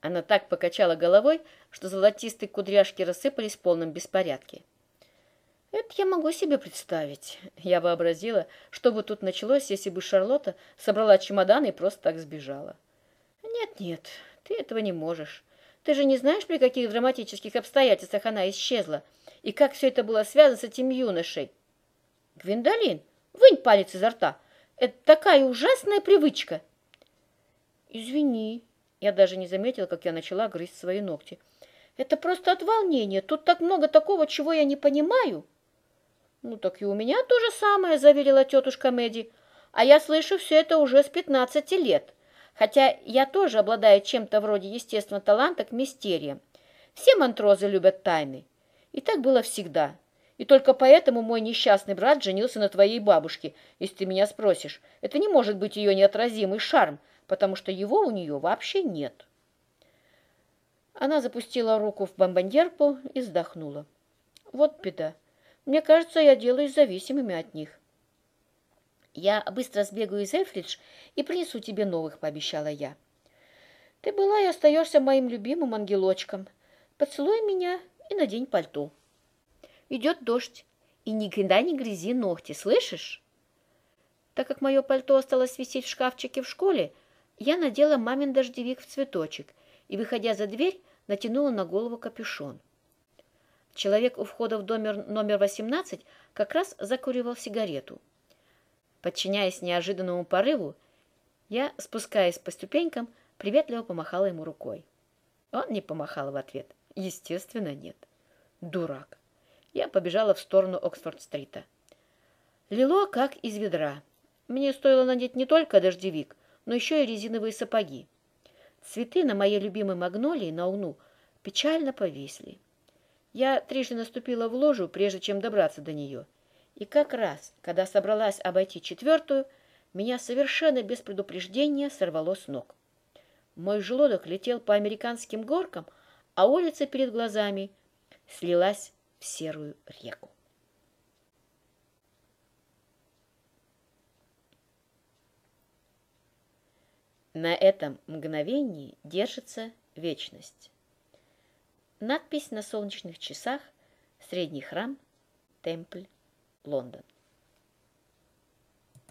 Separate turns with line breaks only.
Она так покачала головой, что золотистые кудряшки рассыпались в полном беспорядке. Это я могу себе представить. Я вообразила, что бы тут началось, если бы Шарлотта собрала чемодан и просто так сбежала. Нет-нет, ты этого не можешь. Ты же не знаешь, при каких драматических обстоятельствах она исчезла, и как все это было связано с этим юношей. Гвиндолин, вынь палец изо рта. Это такая ужасная привычка. Извини, я даже не заметила, как я начала грызть свои ногти. Это просто от волнения. Тут так много такого, чего я не понимаю. Ну так и у меня то же самое, заверила тетушка Мэдди. А я слышу все это уже с пятнадцати лет. Хотя я тоже обладаю чем-то вроде естественного таланта к мистериям. Все мантрозы любят тайны. И так было всегда. И только поэтому мой несчастный брат женился на твоей бабушке, если ты меня спросишь. Это не может быть ее неотразимый шарм, потому что его у нее вообще нет. Она запустила руку в бомбоньерку и вздохнула. Вот беда. Мне кажется, я делаюсь зависимыми от них. Я быстро сбегаю из Эльфридж и принесу тебе новых, пообещала я. Ты была и остаешься моим любимым ангелочком. Поцелуй меня и надень пальто. Идет дождь, и никогда не грязи ногти, слышишь? Так как мое пальто осталось висеть в шкафчике в школе, я надела мамин дождевик в цветочек и, выходя за дверь, натянула на голову капюшон. Человек у входа в дом номер 18 как раз закуривал сигарету. Подчиняясь неожиданному порыву, я, спускаясь по ступенькам, приветливо помахала ему рукой. Он не помахал в ответ. Естественно, нет. Дурак. Я побежала в сторону Оксфорд-стрита. Лило как из ведра. Мне стоило надеть не только дождевик, но еще и резиновые сапоги. Цветы на моей любимой магнолии на уну печально повисли. Я трижды наступила в ложу, прежде чем добраться до нее. И как раз, когда собралась обойти четвертую, меня совершенно без предупреждения сорвало с ног. Мой желудок летел по американским горкам, а улица перед глазами слилась в серую реку. На этом мгновении держится вечность. Надпись на солнечных часах «Средний храм, Темпль, Лондон».